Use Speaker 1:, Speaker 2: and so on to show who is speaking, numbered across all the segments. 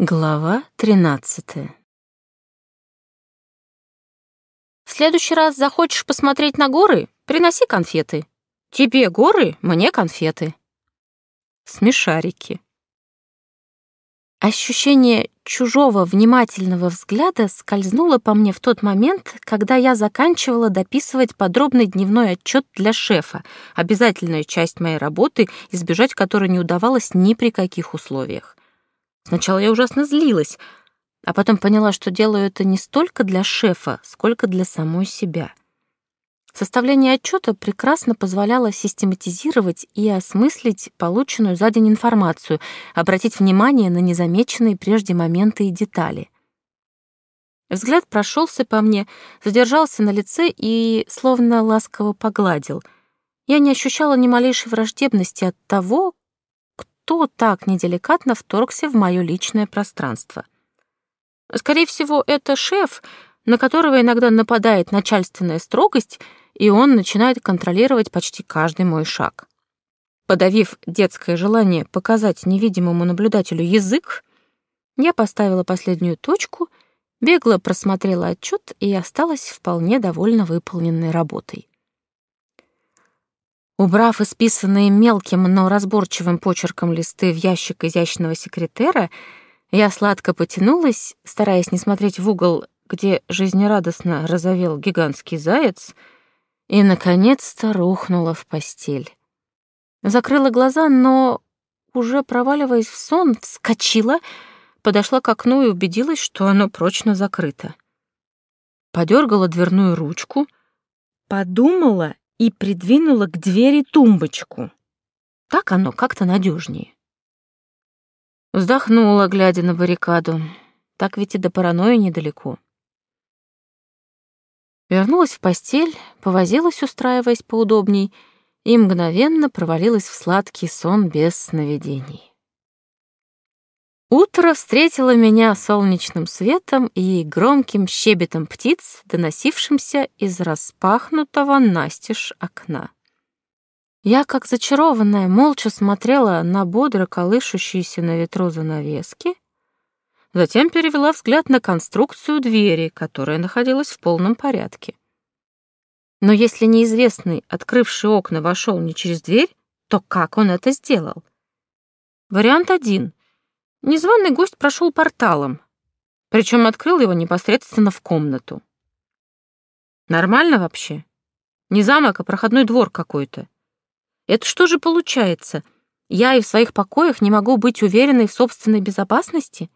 Speaker 1: Глава 13 В следующий раз захочешь посмотреть на горы, приноси конфеты. Тебе горы, мне конфеты. Смешарики. Ощущение чужого внимательного взгляда скользнуло по мне в тот момент, когда я заканчивала дописывать подробный дневной отчет для шефа, обязательная часть моей работы, избежать которой не удавалось ни при каких условиях. Сначала я ужасно злилась, а потом поняла, что делаю это не столько для шефа, сколько для самой себя. Составление отчета прекрасно позволяло систематизировать и осмыслить полученную за день информацию, обратить внимание на незамеченные прежде моменты и детали. Взгляд прошелся по мне, задержался на лице и словно ласково погладил. Я не ощущала ни малейшей враждебности от того, кто так неделикатно вторгся в мое личное пространство. Скорее всего, это шеф, на которого иногда нападает начальственная строгость, и он начинает контролировать почти каждый мой шаг. Подавив детское желание показать невидимому наблюдателю язык, я поставила последнюю точку, бегло просмотрела отчет и осталась вполне довольно выполненной работой. Убрав исписанные мелким, но разборчивым почерком листы в ящик изящного секретера, я сладко потянулась, стараясь не смотреть в угол, где жизнерадостно разовел гигантский заяц, и, наконец-то, рухнула в постель. Закрыла глаза, но, уже проваливаясь в сон, вскочила, подошла к окну и убедилась, что оно прочно закрыто. Подергала дверную ручку, подумала и придвинула к двери тумбочку. Так оно как-то надежнее. Вздохнула, глядя на баррикаду. Так ведь и до паранойи недалеко. Вернулась в постель, повозилась, устраиваясь поудобней, и мгновенно провалилась в сладкий сон без сновидений. Утро встретило меня солнечным светом и громким щебетом птиц, доносившимся из распахнутого настежь окна. Я, как зачарованная, молча смотрела на бодро колышущиеся на ветру занавески, затем перевела взгляд на конструкцию двери, которая находилась в полном порядке. Но если неизвестный, открывший окна, вошел не через дверь, то как он это сделал? Вариант один — Незваный гость прошел порталом, причем открыл его непосредственно в комнату. Нормально вообще? Не замок, а проходной двор какой-то. Это что же получается? Я и в своих покоях не могу быть уверенной в собственной безопасности?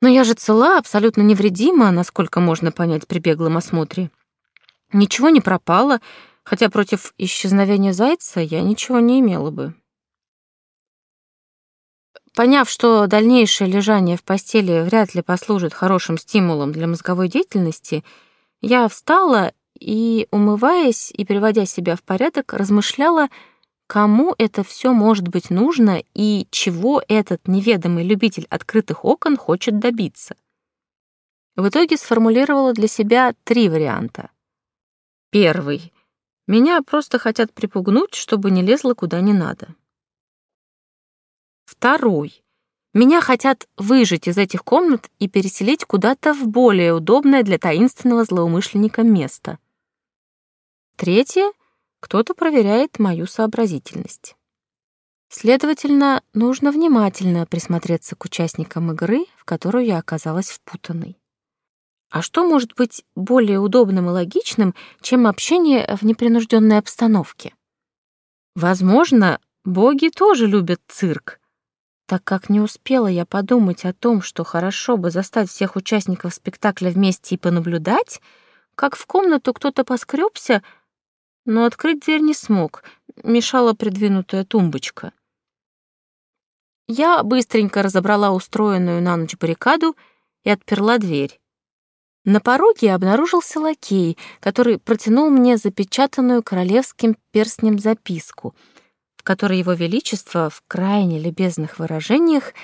Speaker 1: Но я же цела, абсолютно невредима, насколько можно понять при беглом осмотре. Ничего не пропало, хотя против исчезновения зайца я ничего не имела бы. Поняв, что дальнейшее лежание в постели вряд ли послужит хорошим стимулом для мозговой деятельности, я встала и, умываясь и приводя себя в порядок, размышляла, кому это все может быть нужно и чего этот неведомый любитель открытых окон хочет добиться. В итоге сформулировала для себя три варианта. Первый. Меня просто хотят припугнуть, чтобы не лезла куда не надо. Второй. Меня хотят выжить из этих комнат и переселить куда-то в более удобное для таинственного злоумышленника место. Третье. Кто-то проверяет мою сообразительность. Следовательно, нужно внимательно присмотреться к участникам игры, в которую я оказалась впутанной. А что может быть более удобным и логичным, чем общение в непринужденной обстановке? Возможно, боги тоже любят цирк, так как не успела я подумать о том, что хорошо бы застать всех участников спектакля вместе и понаблюдать, как в комнату кто-то поскребся, но открыть дверь не смог, мешала придвинутая тумбочка. Я быстренько разобрала устроенную на ночь баррикаду и отперла дверь. На пороге обнаружился лакей, который протянул мне запечатанную королевским перстнем записку — которой Его Величество в крайне любезных выражениях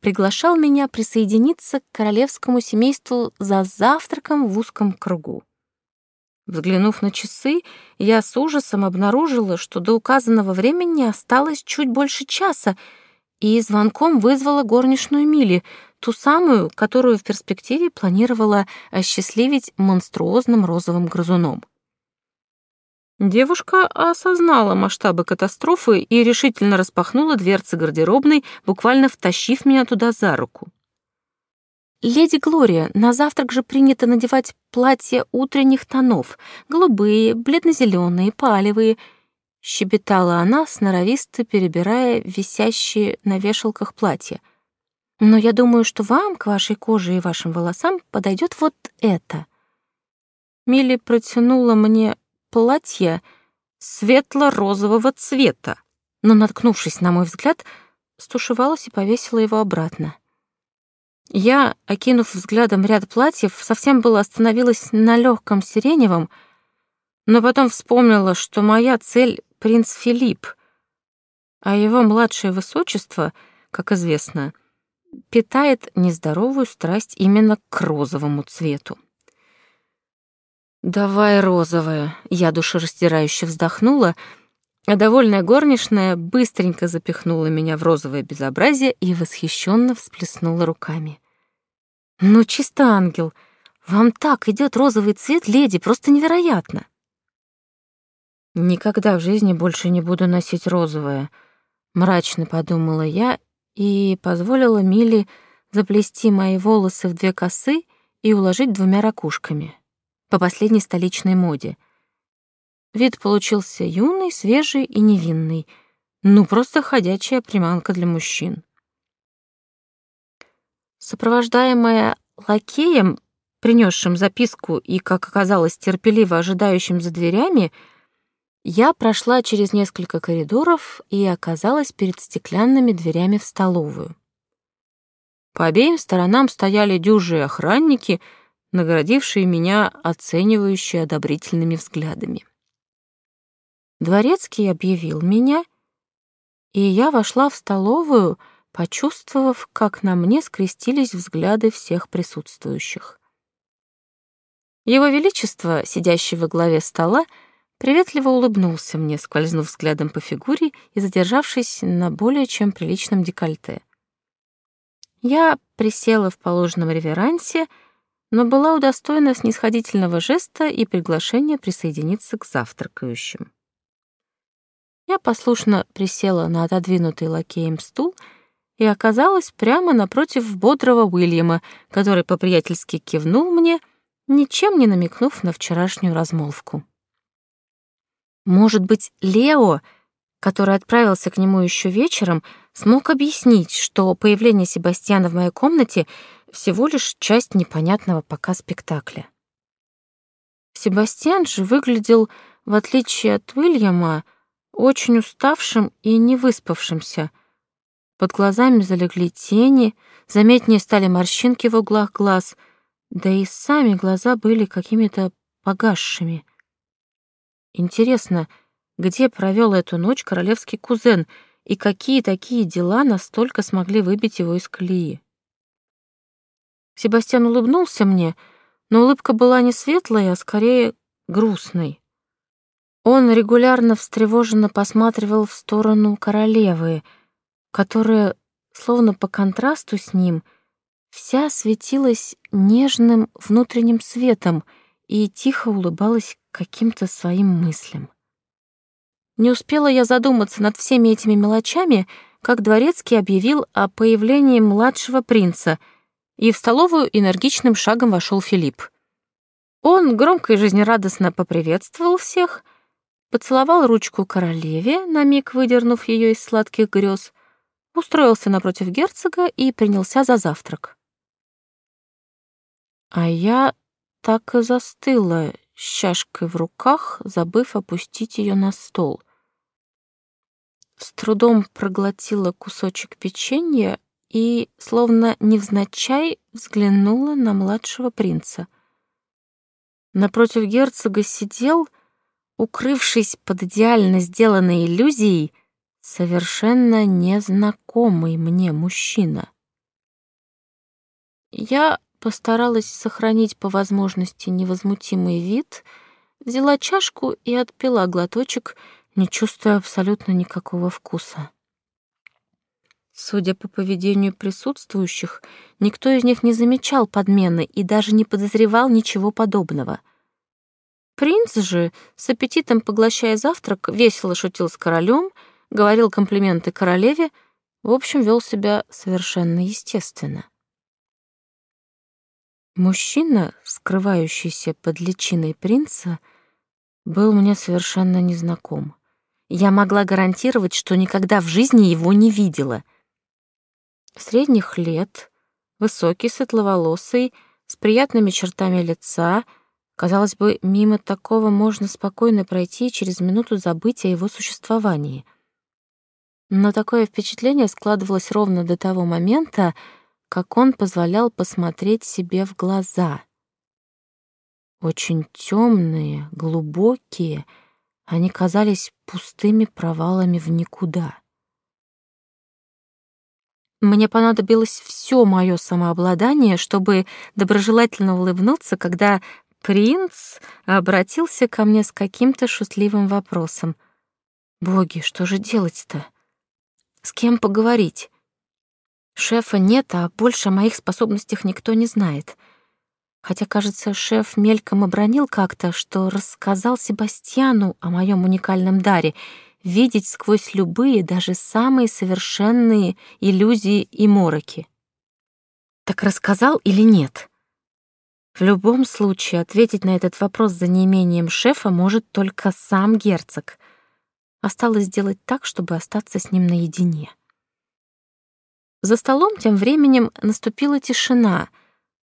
Speaker 1: приглашал меня присоединиться к королевскому семейству за завтраком в узком кругу. Взглянув на часы, я с ужасом обнаружила, что до указанного времени осталось чуть больше часа, и звонком вызвала горничную Мили, ту самую, которую в перспективе планировала осчастливить монструозным розовым грызуном. Девушка осознала масштабы катастрофы и решительно распахнула дверцы гардеробной, буквально втащив меня туда за руку. «Леди Глория, на завтрак же принято надевать платья утренних тонов, голубые, бледно-зеленые, палевые», — щебетала она, сноровисто перебирая висящие на вешалках платья. «Но я думаю, что вам, к вашей коже и вашим волосам, подойдет вот это». Милли протянула мне платье светло-розового цвета, но, наткнувшись на мой взгляд, стушевалась и повесила его обратно. Я, окинув взглядом ряд платьев, совсем было остановилась на легком сиреневом, но потом вспомнила, что моя цель — принц Филипп, а его младшее высочество, как известно, питает нездоровую страсть именно к розовому цвету. «Давай розовое», — я душераздирающе вздохнула, а довольная горничная быстренько запихнула меня в розовое безобразие и восхищенно всплеснула руками. «Ну, чисто ангел, вам так идет розовый цвет, леди, просто невероятно!» «Никогда в жизни больше не буду носить розовое», — мрачно подумала я и позволила Миле заплести мои волосы в две косы и уложить двумя ракушками по последней столичной моде. Вид получился юный, свежий и невинный. Ну, просто ходячая приманка для мужчин. Сопровождаемая лакеем, принесшим записку и, как оказалось, терпеливо ожидающим за дверями, я прошла через несколько коридоров и оказалась перед стеклянными дверями в столовую. По обеим сторонам стояли дюжие охранники — наградившие меня оценивающие одобрительными взглядами. Дворецкий объявил меня, и я вошла в столовую, почувствовав, как на мне скрестились взгляды всех присутствующих. Его Величество, сидящий во главе стола, приветливо улыбнулся мне, скользнув взглядом по фигуре и задержавшись на более чем приличном декольте. Я присела в положенном реверансе, но была удостоена снисходительного жеста и приглашения присоединиться к завтракающим. Я послушно присела на отодвинутый лакеем стул и оказалась прямо напротив бодрого Уильяма, который по-приятельски кивнул мне, ничем не намекнув на вчерашнюю размолвку. Может быть, Лео, который отправился к нему еще вечером, смог объяснить, что появление Себастьяна в моей комнате — всего лишь часть непонятного пока спектакля. Себастьян же выглядел, в отличие от Уильяма, очень уставшим и невыспавшимся. Под глазами залегли тени, заметнее стали морщинки в углах глаз, да и сами глаза были какими-то погасшими. Интересно, где провел эту ночь королевский кузен и какие такие дела настолько смогли выбить его из колеи? Себастьян улыбнулся мне, но улыбка была не светлой, а скорее грустной. Он регулярно встревоженно посматривал в сторону королевы, которая, словно по контрасту с ним, вся светилась нежным внутренним светом и тихо улыбалась каким-то своим мыслям. Не успела я задуматься над всеми этими мелочами, как дворецкий объявил о появлении младшего принца — и в столовую энергичным шагом вошел Филипп. Он громко и жизнерадостно поприветствовал всех, поцеловал ручку королеве, на миг выдернув ее из сладких грез, устроился напротив герцога и принялся за завтрак. А я так и застыла с чашкой в руках, забыв опустить ее на стол. С трудом проглотила кусочек печенья и, словно невзначай, взглянула на младшего принца. Напротив герцога сидел, укрывшись под идеально сделанной иллюзией, совершенно незнакомый мне мужчина. Я постаралась сохранить по возможности невозмутимый вид, взяла чашку и отпила глоточек, не чувствуя абсолютно никакого вкуса. Судя по поведению присутствующих, никто из них не замечал подмены и даже не подозревал ничего подобного. Принц же, с аппетитом поглощая завтрак, весело шутил с королем, говорил комплименты королеве, в общем, вел себя совершенно естественно. Мужчина, скрывающийся под личиной принца, был мне совершенно незнаком. Я могла гарантировать, что никогда в жизни его не видела — средних лет, высокий, светловолосый, с приятными чертами лица. Казалось бы, мимо такого можно спокойно пройти и через минуту забыть о его существовании. Но такое впечатление складывалось ровно до того момента, как он позволял посмотреть себе в глаза. Очень темные, глубокие, они казались пустыми провалами в никуда. Мне понадобилось все мое самообладание, чтобы доброжелательно улыбнуться, когда принц обратился ко мне с каким-то шутливым вопросом. «Боги, что же делать-то? С кем поговорить? Шефа нет, а больше о моих способностях никто не знает. Хотя, кажется, шеф мельком обронил как-то, что рассказал Себастьяну о моем уникальном даре — видеть сквозь любые, даже самые совершенные иллюзии и мороки. Так рассказал или нет? В любом случае, ответить на этот вопрос за неимением шефа может только сам герцог. Осталось сделать так, чтобы остаться с ним наедине. За столом тем временем наступила тишина —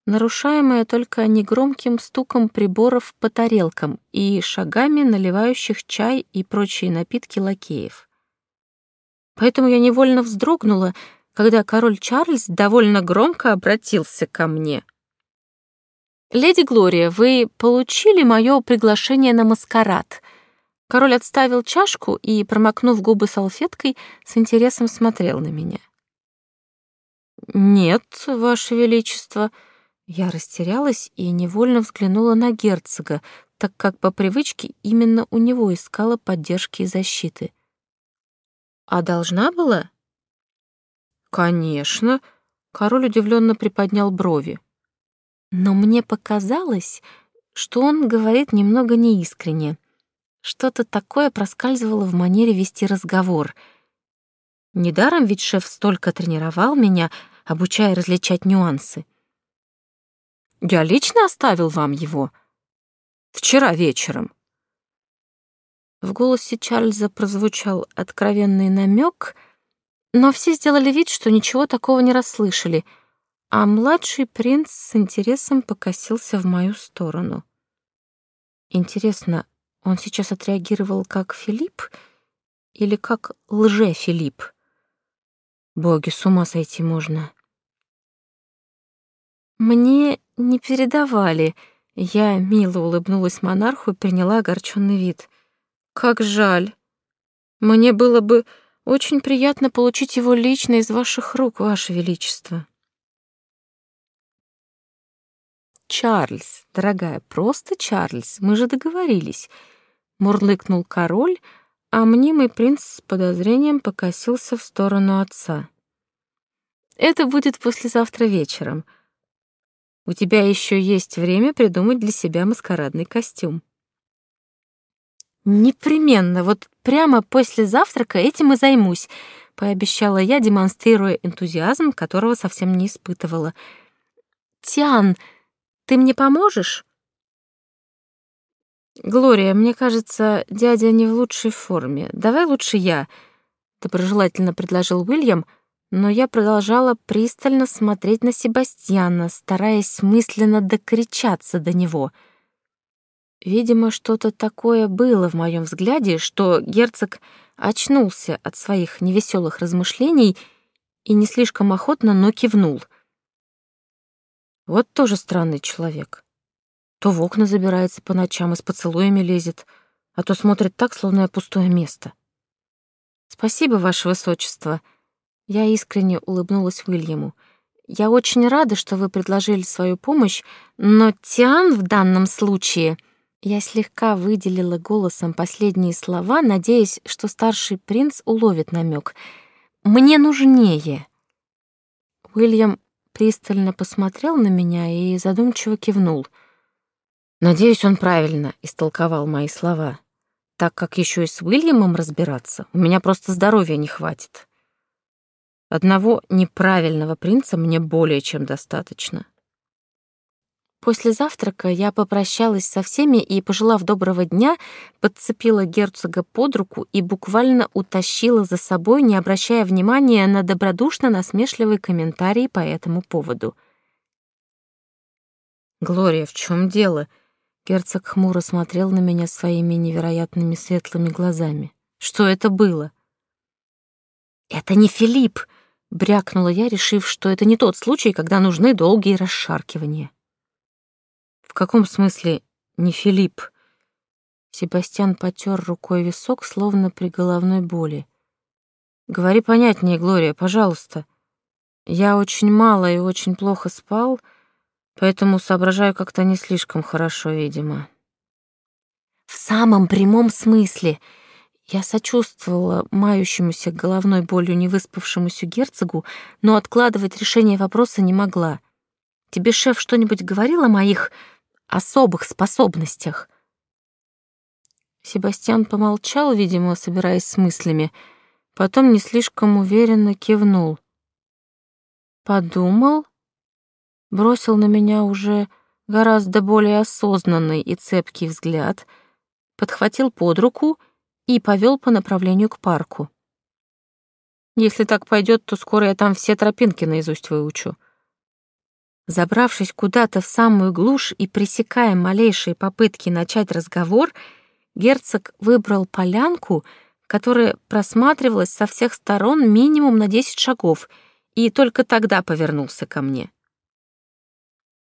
Speaker 1: нарушаемая только негромким стуком приборов по тарелкам и шагами наливающих чай и прочие напитки лакеев. Поэтому я невольно вздрогнула, когда король Чарльз довольно громко обратился ко мне. «Леди Глория, вы получили мое приглашение на маскарад?» Король отставил чашку и, промокнув губы салфеткой, с интересом смотрел на меня. «Нет, Ваше Величество», я растерялась и невольно взглянула на герцога, так как по привычке именно у него искала поддержки и защиты. «А должна была?» «Конечно», — король удивленно приподнял брови. Но мне показалось, что он говорит немного неискренне. Что-то такое проскальзывало в манере вести разговор. Недаром ведь шеф столько тренировал меня, обучая различать нюансы. Я лично оставил вам его. Вчера вечером. В голосе Чарльза прозвучал откровенный намек, но все сделали вид, что ничего такого не расслышали, а младший принц с интересом покосился в мою сторону. Интересно, он сейчас отреагировал как Филипп или как лже-Филипп? Боги, с ума сойти можно. Мне не передавали. Я мило улыбнулась монарху и приняла огорченный вид. Как жаль. Мне было бы очень приятно получить его лично из ваших рук, ваше величество. Чарльз, дорогая, просто Чарльз, мы же договорились, мурлыкнул король, а мнимый принц с подозрением покосился в сторону отца. Это будет послезавтра вечером. У тебя еще есть время придумать для себя маскарадный костюм. Непременно, вот прямо после завтрака этим и займусь, пообещала я, демонстрируя энтузиазм, которого совсем не испытывала. Тиан, ты мне поможешь? Глория, мне кажется, дядя не в лучшей форме. Давай лучше я, доброжелательно предложил Уильям, но я продолжала пристально смотреть на Себастьяна, стараясь мысленно докричаться до него. Видимо, что-то такое было в моем взгляде, что герцог очнулся от своих невеселых размышлений и не слишком охотно, но кивнул. Вот тоже странный человек. То в окна забирается по ночам и с поцелуями лезет, а то смотрит так, словно я пустое место. «Спасибо, Ваше Высочество», я искренне улыбнулась Уильяму. «Я очень рада, что вы предложили свою помощь, но Тиан в данном случае...» Я слегка выделила голосом последние слова, надеясь, что старший принц уловит намек. мне нужнее. Уильям пристально посмотрел на меня и задумчиво кивнул. Надеюсь, он правильно истолковал мои слова, так как еще и с Уильямом разбираться у меня просто здоровья не хватит. Одного неправильного принца мне более чем достаточно. После завтрака я попрощалась со всеми и, пожелав доброго дня, подцепила герцога под руку и буквально утащила за собой, не обращая внимания на добродушно-насмешливые комментарии по этому поводу. «Глория, в чем дело?» Герцог хмуро смотрел на меня своими невероятными светлыми глазами. «Что это было?» «Это не Филипп!» — брякнула я, решив, что это не тот случай, когда нужны долгие расшаркивания. «В каком смысле не Филипп?» Себастьян потер рукой висок, словно при головной боли. «Говори понятнее, Глория, пожалуйста. Я очень мало и очень плохо спал, поэтому соображаю как-то не слишком хорошо, видимо». «В самом прямом смысле», я сочувствовала мающемуся головной болью невыспавшемуся герцогу, но откладывать решение вопроса не могла. «Тебе шеф что-нибудь говорил о моих особых способностях?» Себастьян помолчал, видимо, собираясь с мыслями, потом не слишком уверенно кивнул. Подумал, бросил на меня уже гораздо более осознанный и цепкий взгляд, подхватил под руку — и повел по направлению к парку. Если так пойдет, то скоро я там все тропинки наизусть выучу. Забравшись куда-то в самую глушь и пресекая малейшие попытки начать разговор, герцог выбрал полянку, которая просматривалась со всех сторон минимум на десять шагов, и только тогда повернулся ко мне.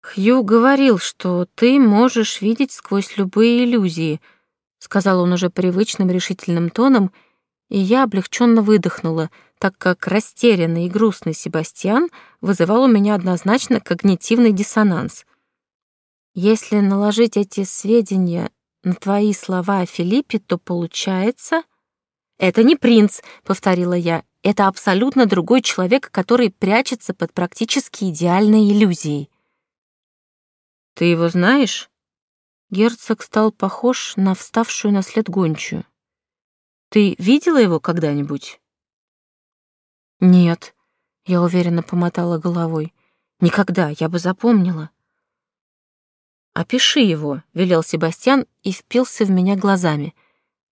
Speaker 1: «Хью говорил, что ты можешь видеть сквозь любые иллюзии», сказал он уже привычным решительным тоном, и я облегченно выдохнула, так как растерянный и грустный Себастьян вызывал у меня однозначно когнитивный диссонанс. Если наложить эти сведения на твои слова о Филиппе, то получается... «Это не принц», — повторила я, — «это абсолютно другой человек, который прячется под практически идеальной иллюзией». «Ты его знаешь?» Герцог стал похож на вставшую на след гончую. «Ты видела его когда-нибудь?» «Нет», — я уверенно помотала головой. «Никогда, я бы запомнила». «Опиши его», — велел Себастьян и впился в меня глазами.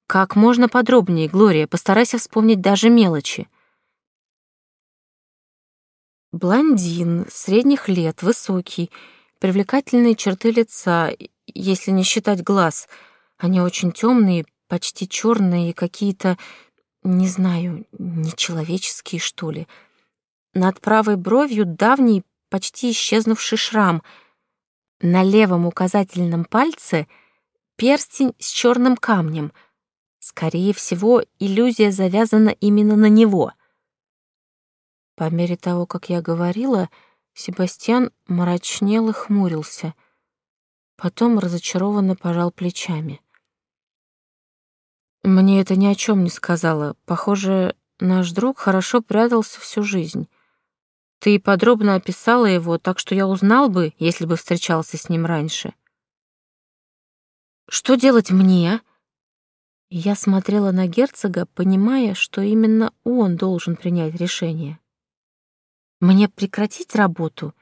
Speaker 1: «Как можно подробнее, Глория, постарайся вспомнить даже мелочи». Блондин, средних лет, высокий, привлекательные черты лица если не считать глаз. Они очень темные, почти черные и какие-то, не знаю, нечеловеческие, что ли. Над правой бровью давний, почти исчезнувший шрам. На левом указательном пальце перстень с черным камнем. Скорее всего, иллюзия завязана именно на него. По мере того, как я говорила, Себастьян мрачнел и хмурился — Потом разочарованно пожал плечами. Мне это ни о чем не сказала. Похоже, наш друг хорошо прятался всю жизнь. Ты подробно описала его, так что я узнал бы, если бы встречался с ним раньше. Что делать мне? Я смотрела на герцога, понимая, что именно он должен принять решение. Мне прекратить работу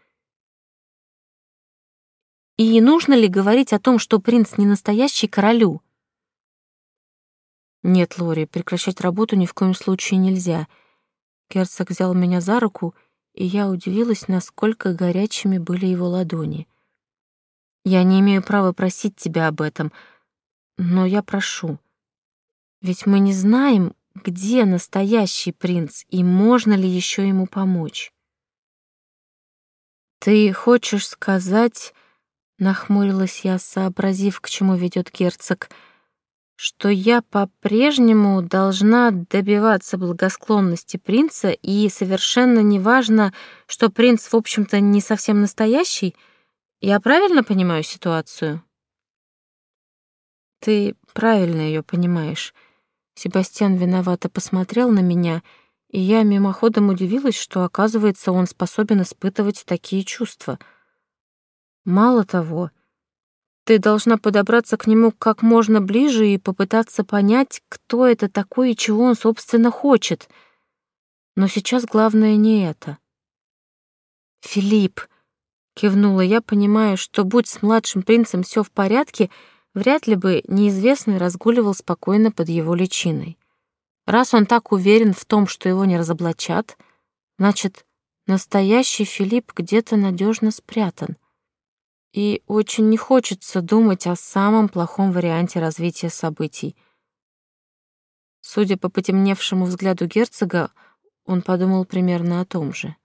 Speaker 1: и нужно ли говорить о том, что принц не настоящий королю? Нет, Лори, прекращать работу ни в коем случае нельзя. Герцог взял меня за руку, и я удивилась, насколько горячими были его ладони. Я не имею права просить тебя об этом, но я прошу. Ведь мы не знаем, где настоящий принц и можно ли еще ему помочь. Ты хочешь сказать, Нахмурилась я, сообразив, к чему ведет герцог, что я по-прежнему должна добиваться благосклонности принца, и совершенно неважно, что принц, в общем-то, не совсем настоящий. Я правильно понимаю ситуацию? Ты правильно ее понимаешь. Себастьян виновато посмотрел на меня, и я мимоходом удивилась, что, оказывается, он способен испытывать такие чувства. Мало того, ты должна подобраться к нему как можно ближе и попытаться понять, кто это такой и чего он, собственно, хочет. Но сейчас главное не это. «Филипп», — кивнула я, понимая, что, будь с младшим принцем все в порядке, вряд ли бы неизвестный разгуливал спокойно под его личиной. Раз он так уверен в том, что его не разоблачат, значит, настоящий Филипп где-то надежно спрятан. И очень не хочется думать о самом плохом варианте развития событий. Судя по потемневшему взгляду герцога, он подумал примерно о том же.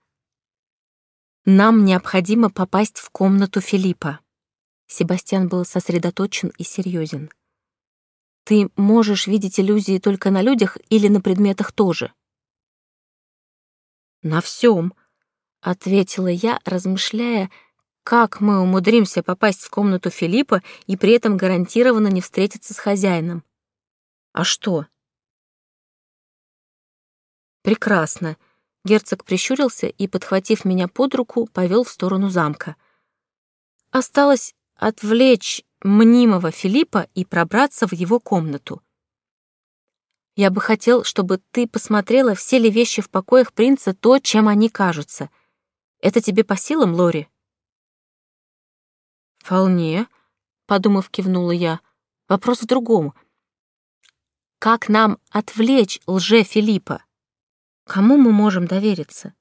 Speaker 1: «Нам необходимо попасть в комнату Филиппа». Себастьян был сосредоточен и серьезен. Ты можешь видеть иллюзии только на людях или на предметах тоже? На всем, ответила я, размышляя, как мы умудримся попасть в комнату Филиппа и при этом гарантированно не встретиться с хозяином. А что? Прекрасно. Герцог прищурился и, подхватив меня под руку, повел в сторону замка. Осталось отвлечь мнимого Филиппа и пробраться в его комнату. Я бы хотел, чтобы ты посмотрела, все ли вещи в покоях принца то, чем они кажутся. Это тебе по силам, Лори? Вполне, подумав, кивнула я. Вопрос в другом. Как нам отвлечь лже Филиппа? Кому мы можем довериться?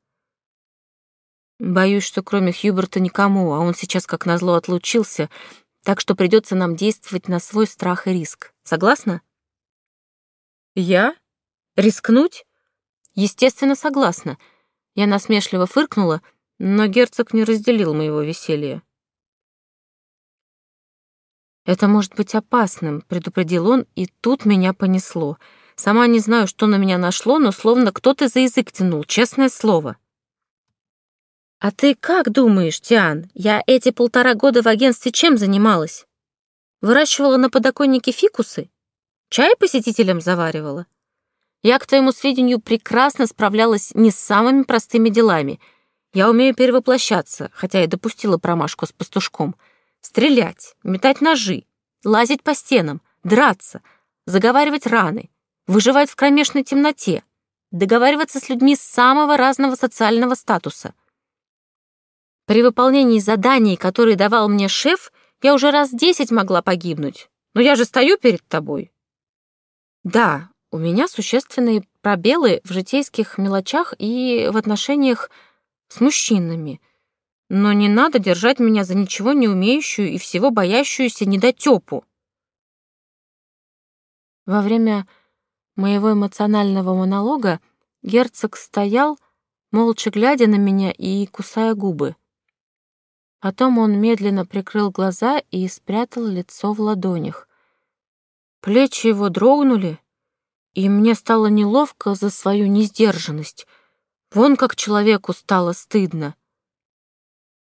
Speaker 1: Боюсь, что кроме Хьюберта никому, а он сейчас как назло отлучился, так что придется нам действовать на свой страх и риск. Согласна? Я? Рискнуть? Естественно, согласна. Я насмешливо фыркнула, но герцог не разделил моего веселья. «Это может быть опасным», — предупредил он, и тут меня понесло. Сама не знаю, что на меня нашло, но словно кто-то за язык тянул, честное слово. «А ты как думаешь, Тиан, я эти полтора года в агентстве чем занималась? Выращивала на подоконнике фикусы? Чай посетителям заваривала? Я, к твоему сведению, прекрасно справлялась не с самыми простыми делами. Я умею перевоплощаться, хотя и допустила промашку с пастушком. Стрелять, метать ножи, лазить по стенам, драться, заговаривать раны, выживать в кромешной темноте, договариваться с людьми самого разного социального статуса — при выполнении заданий, которые давал мне шеф, я уже раз десять могла погибнуть. Но я же стою перед тобой. Да, у меня существенные пробелы в житейских мелочах и в отношениях с мужчинами. Но не надо держать меня за ничего не умеющую и всего боящуюся недотёпу. Во время моего эмоционального монолога герцог стоял, молча глядя на меня и кусая губы. Потом он медленно прикрыл глаза и спрятал лицо в ладонях. Плечи его дрогнули, и мне стало неловко за свою несдержанность. Вон как человеку стало стыдно.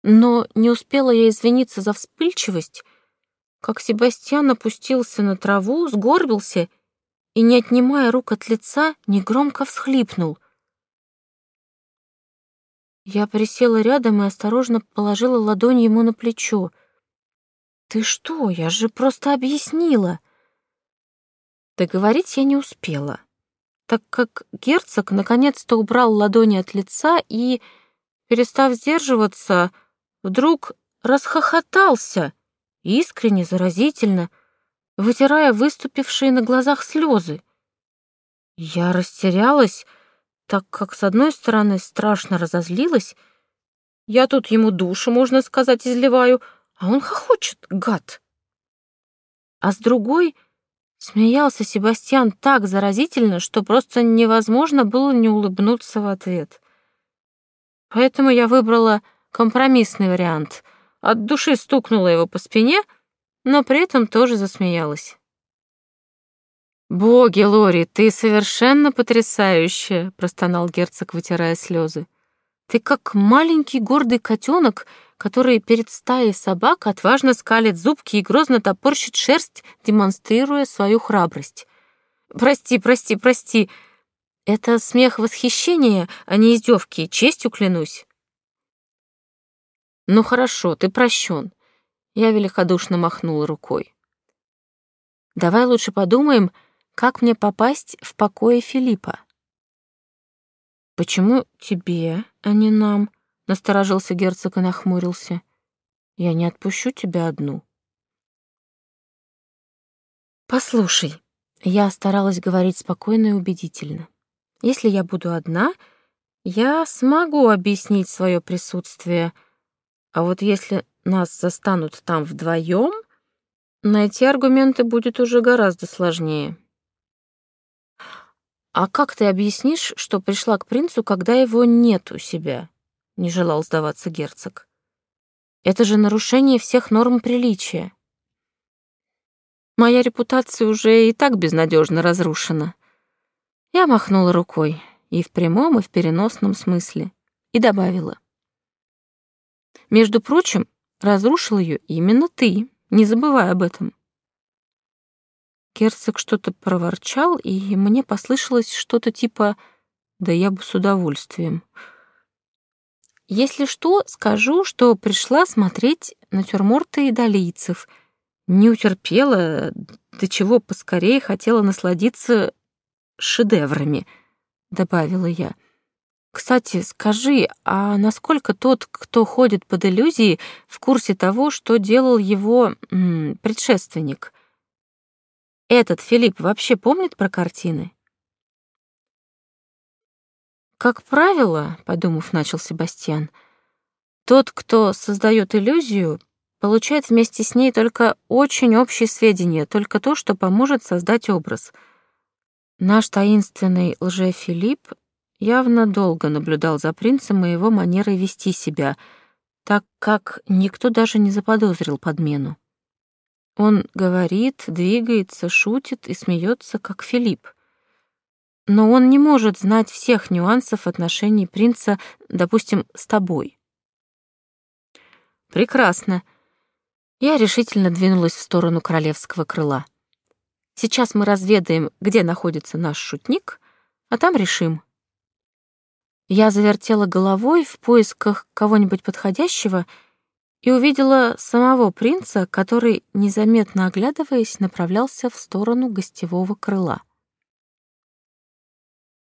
Speaker 1: Но не успела я извиниться за вспыльчивость, как Себастьян опустился на траву, сгорбился и, не отнимая рук от лица, негромко всхлипнул — я присела рядом и осторожно положила ладонь ему на плечо. «Ты что? Я же просто объяснила!» Договорить я не успела, так как герцог наконец-то убрал ладони от лица и, перестав сдерживаться, вдруг расхохотался, искренне, заразительно, вытирая выступившие на глазах слезы. Я растерялась, так как, с одной стороны, страшно разозлилась, я тут ему душу, можно сказать, изливаю, а он хохочет, гад. А с другой смеялся Себастьян так заразительно, что просто невозможно было не улыбнуться в ответ. Поэтому я выбрала компромиссный вариант. От души стукнула его по спине, но при этом тоже засмеялась. «Боги, Лори, ты совершенно потрясающая!» — простонал герцог, вытирая слезы. «Ты как маленький гордый котенок, который перед стаей собак отважно скалит зубки и грозно топорщит шерсть, демонстрируя свою храбрость. Прости, прости, прости. Это смех восхищения, а не издевки, честью клянусь. Ну хорошо, ты прощен. Я великодушно махнула рукой. Давай лучше подумаем, как мне попасть в покое Филиппа. Почему тебе, а не нам? Насторожился герцог и нахмурился. Я не отпущу тебя одну. Послушай, я старалась говорить спокойно и убедительно. Если я буду одна, я смогу объяснить свое присутствие. А вот если нас застанут там вдвоем, найти аргументы будет уже гораздо сложнее. А как ты объяснишь, что пришла к принцу, когда его нет у себя? Не желал сдаваться герцог. Это же нарушение всех норм приличия. Моя репутация уже и так безнадежно разрушена. Я махнула рукой и в прямом, и в переносном смысле, и добавила. Между прочим, разрушил ее именно ты, не забывай об этом. Герцог что-то проворчал, и мне послышалось что-то типа «да я бы с удовольствием». Если что, скажу, что пришла смотреть натюрморты идолийцев. Не утерпела, до чего поскорее хотела насладиться шедеврами, добавила я. Кстати, скажи, а насколько тот, кто ходит под иллюзией, в курсе того, что делал его м, предшественник? Этот Филипп вообще помнит про картины? Как правило, подумав, начал Себастьян, тот, кто создает иллюзию, получает вместе с ней только очень общие сведения, только то, что поможет создать образ — Наш таинственный лже-Филипп явно долго наблюдал за принцем и его манерой вести себя, так как никто даже не заподозрил подмену. Он говорит, двигается, шутит и смеется, как Филипп. Но он не может знать всех нюансов отношений принца, допустим, с тобой. Прекрасно. Я решительно двинулась в сторону королевского крыла. Сейчас мы разведаем, где находится наш шутник, а там решим. Я завертела головой в поисках кого-нибудь подходящего и увидела самого принца, который, незаметно оглядываясь, направлялся в сторону гостевого крыла.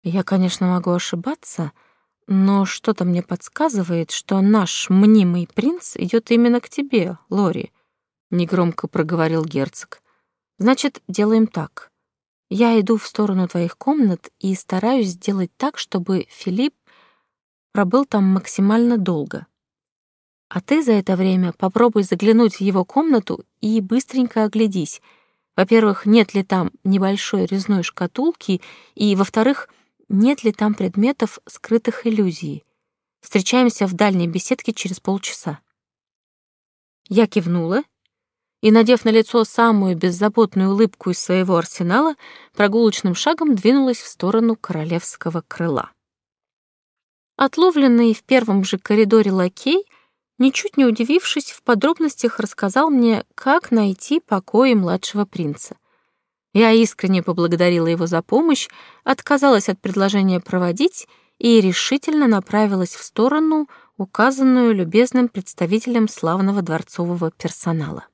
Speaker 1: Я, конечно, могу ошибаться, но что-то мне подсказывает, что наш мнимый принц идет именно к тебе, Лори, негромко проговорил герцог. Значит, делаем так. Я иду в сторону твоих комнат и стараюсь сделать так, чтобы Филипп пробыл там максимально долго. А ты за это время попробуй заглянуть в его комнату и быстренько оглядись. Во-первых, нет ли там небольшой резной шкатулки, и, во-вторых, нет ли там предметов, скрытых иллюзией. Встречаемся в дальней беседке через полчаса. Я кивнула и, надев на лицо самую беззаботную улыбку из своего арсенала, прогулочным шагом двинулась в сторону королевского крыла. Отловленный в первом же коридоре лакей, ничуть не удивившись, в подробностях рассказал мне, как найти покои младшего принца. Я искренне поблагодарила его за помощь, отказалась от предложения проводить и решительно направилась в сторону, указанную любезным представителем славного дворцового персонала.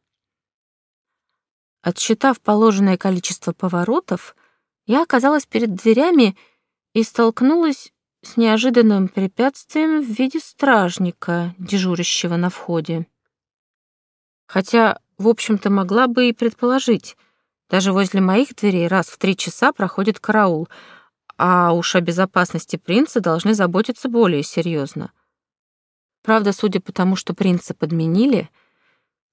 Speaker 1: Отсчитав положенное количество поворотов, я оказалась перед дверями и столкнулась с неожиданным препятствием в виде стражника, дежурящего на входе. Хотя, в общем-то, могла бы и предположить, даже возле моих дверей раз в три часа проходит караул, а уж о безопасности принца должны заботиться более серьезно. Правда, судя по тому, что принца подменили —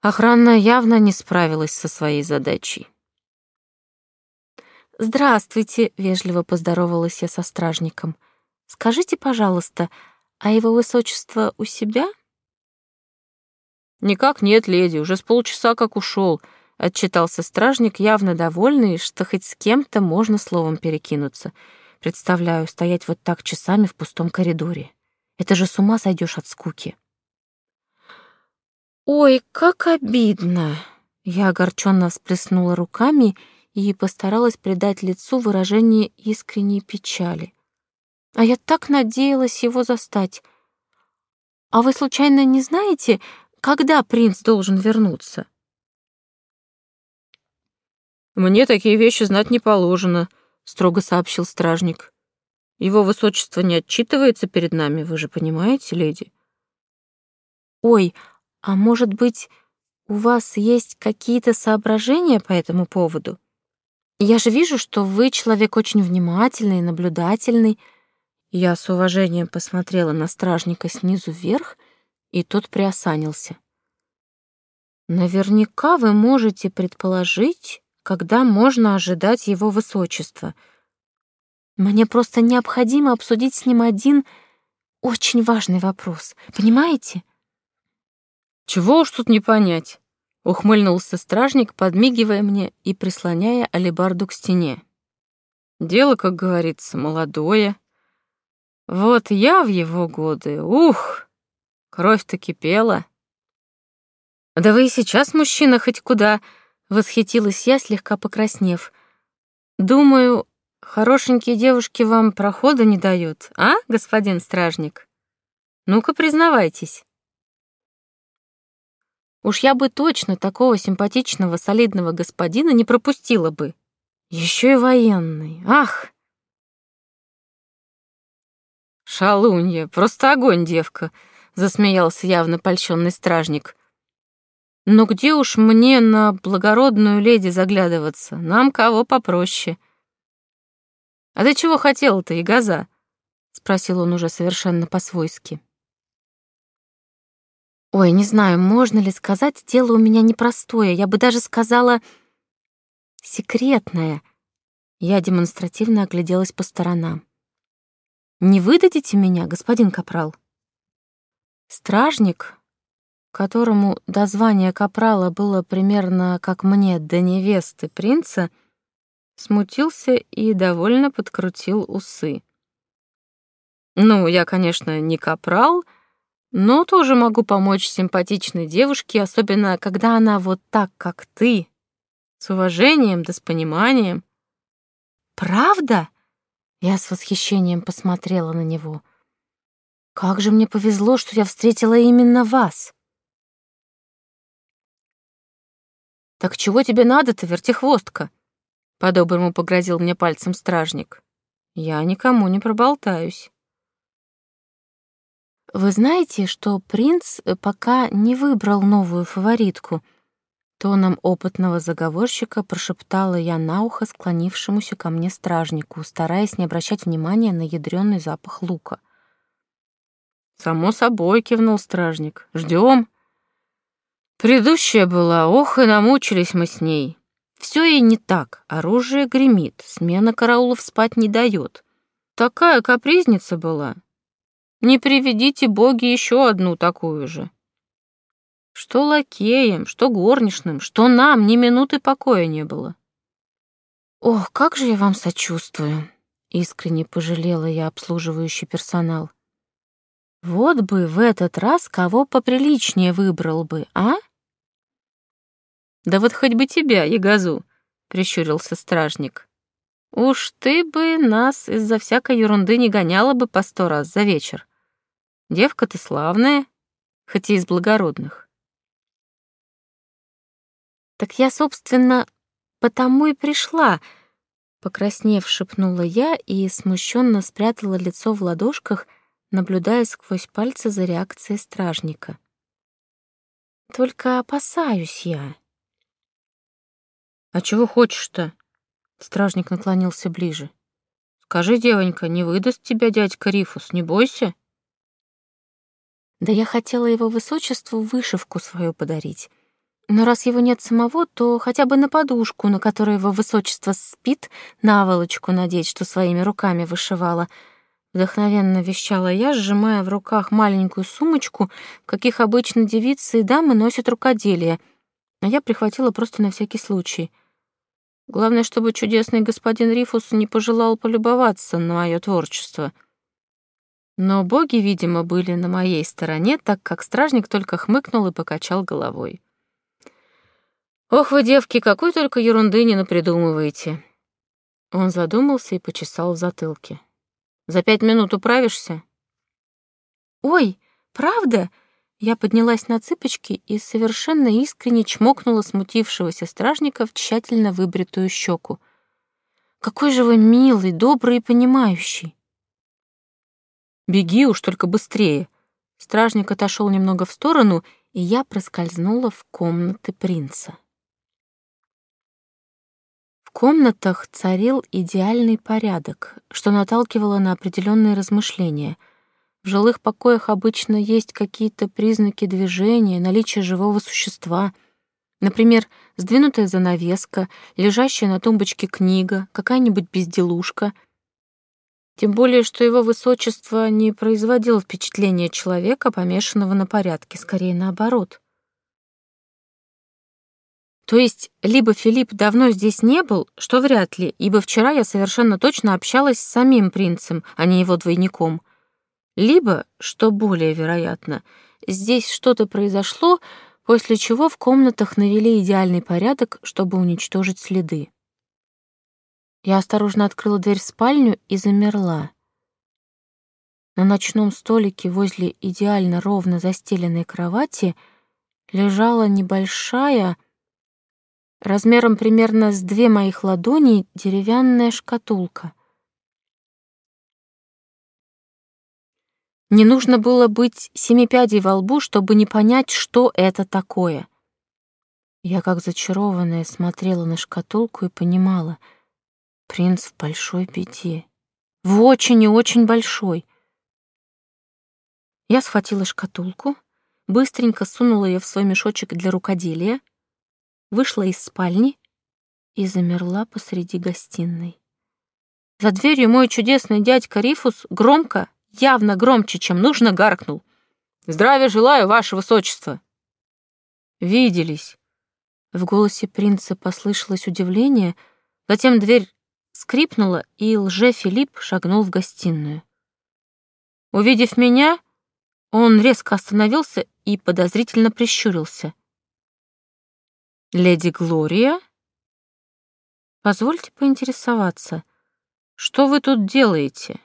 Speaker 1: Охрана явно не справилась со своей задачей. «Здравствуйте», — вежливо поздоровалась я со стражником. «Скажите, пожалуйста, а его высочество у себя?» «Никак нет, леди, уже с полчаса как ушел», — отчитался стражник, явно довольный, что хоть с кем-то можно словом перекинуться. Представляю, стоять вот так часами в пустом коридоре. Это же с ума сойдешь от скуки. «Ой, как обидно!» Я огорченно всплеснула руками и постаралась придать лицу выражение искренней печали. А я так надеялась его застать. А вы случайно не знаете, когда принц должен вернуться?
Speaker 2: Мне такие вещи знать не положено, строго сообщил стражник. Его высочество не отчитывается перед нами, вы же понимаете, леди?
Speaker 1: Ой, а может быть, у вас есть какие-то соображения по этому поводу? Я же вижу, что вы человек очень внимательный, наблюдательный. Я с уважением посмотрела на стражника снизу вверх, и тот приосанился. Наверняка вы можете предположить, когда можно ожидать его высочества — мне просто необходимо обсудить с ним один очень важный вопрос. Понимаете?
Speaker 2: Чего уж тут не понять, ухмыльнулся стражник, подмигивая мне и прислоняя алебарду к стене. Дело, как говорится, молодое. Вот я в его годы, ух, кровь-то кипела. Да вы и сейчас мужчина хоть куда, восхитилась я, слегка покраснев. Думаю, Хорошенькие девушки вам прохода не дают, а, господин стражник? Ну-ка, признавайтесь. Уж я бы точно такого симпатичного, солидного господина не пропустила бы. Еще и военный. Ах! Шалунья, просто огонь, девка, засмеялся явно польщенный стражник. Но где уж мне на благородную леди заглядываться? Нам кого попроще. «А ты чего хотела-то, Ягоза?» — спросил он уже совершенно по-свойски.
Speaker 1: «Ой, не знаю, можно ли сказать, дело у меня непростое, я бы даже сказала секретное». Я демонстративно огляделась по сторонам. «Не выдадите меня, господин Капрал?» Стражник, которому до звания Капрала было примерно как мне до невесты принца, — смутился и довольно подкрутил усы. «Ну, я, конечно, не капрал, но тоже могу помочь симпатичной девушке, особенно когда она вот так, как ты, с уважением да с пониманием». «Правда?» Я с восхищением посмотрела на него. «Как же мне повезло, что я встретила именно вас!» «Так чего тебе надо-то, вертихвостка?» По-доброму погрозил мне пальцем стражник. Я никому не проболтаюсь. Вы знаете, что принц э, пока не выбрал новую фаворитку? Тоном опытного заговорщика прошептала я на ухо склонившемуся ко мне стражнику, стараясь не обращать внимания на ядрёный запах лука. «Само собой», — кивнул стражник. Ждем. Предыдущая была, ох, и намучились мы с ней. Все и не так, оружие гремит, смена караулов спать не дает. Такая капризница была. Не приведите боги еще одну такую же. Что лакеем, что горничным, что нам ни минуты покоя не было. Ох, как же я вам сочувствую, искренне пожалела я обслуживающий персонал. Вот бы в этот раз кого поприличнее выбрал бы, а? Да вот хоть бы тебя, Ягозу, прищурился стражник. Уж ты бы нас из-за всякой ерунды не гоняла бы по сто раз за вечер. Девка ты славная, хоть и из благородных. Так я, собственно, потому и пришла, покраснев, шепнула я и смущенно спрятала лицо в ладошках, наблюдая сквозь пальцы за реакцией стражника. Только опасаюсь я. «А чего хочешь-то?» Стражник наклонился ближе. «Скажи, девонька, не выдаст тебя дядька Рифус, не бойся?» «Да я хотела его высочеству вышивку свою подарить. Но раз его нет самого, то хотя бы на подушку, на которой его высочество спит, наволочку надеть, что своими руками вышивала». Вдохновенно вещала я, сжимая в руках маленькую сумочку, каких обычно девицы и дамы носят рукоделие, а я прихватила просто на всякий случай — Главное, чтобы чудесный господин Рифус не пожелал полюбоваться на мое творчество. Но боги, видимо, были на моей стороне, так как стражник только хмыкнул и покачал головой. «Ох вы, девки, какой только ерунды не напридумываете!» Он задумался и почесал в затылке.
Speaker 2: За пять минут управишься?»
Speaker 1: «Ой, правда?» Я поднялась на цыпочки и совершенно искренне чмокнула смутившегося стражника в тщательно выбритую щеку. «Какой же вы милый, добрый и понимающий!»
Speaker 2: «Беги уж только быстрее!» Стражник отошел немного в сторону, и я проскользнула в комнаты принца. Комнатах царил идеальный порядок, что наталкивало на определенные размышления. В жилых покоях обычно есть какие-то признаки движения, наличие живого существа. Например, сдвинутая занавеска, лежащая на тумбочке книга, какая-нибудь безделушка — тем более, что его высочество не производило впечатления человека, помешанного на порядке, скорее наоборот. То есть, либо Филипп давно здесь не был, что вряд ли, ибо вчера я совершенно точно общалась с самим принцем, а не его двойником. Либо, что более вероятно, здесь что-то произошло, после чего в комнатах навели идеальный порядок, чтобы уничтожить следы. Я осторожно открыла дверь в спальню и замерла. На ночном столике возле идеально ровно застеленной кровати лежала небольшая, размером примерно с две моих ладони, деревянная шкатулка. Не нужно было быть семипядей во лбу, чтобы не понять, что это такое. Я, как зачарованная, смотрела на шкатулку и понимала — Принц в большой беде. В очень и очень большой. Я схватила шкатулку, быстренько сунула ее в свой мешочек для рукоделия, вышла из спальни и замерла посреди гостиной. За дверью мой чудесный дядька Рифус громко, явно громче, чем нужно, гаркнул. «Здравия желаю, ваше высочество!» «Виделись!» В голосе принца послышалось удивление, затем дверь скрипнула, и лже-Филипп шагнул в гостиную. Увидев меня, он резко остановился и подозрительно прищурился. «Леди Глория?» «Позвольте поинтересоваться, что вы тут делаете?»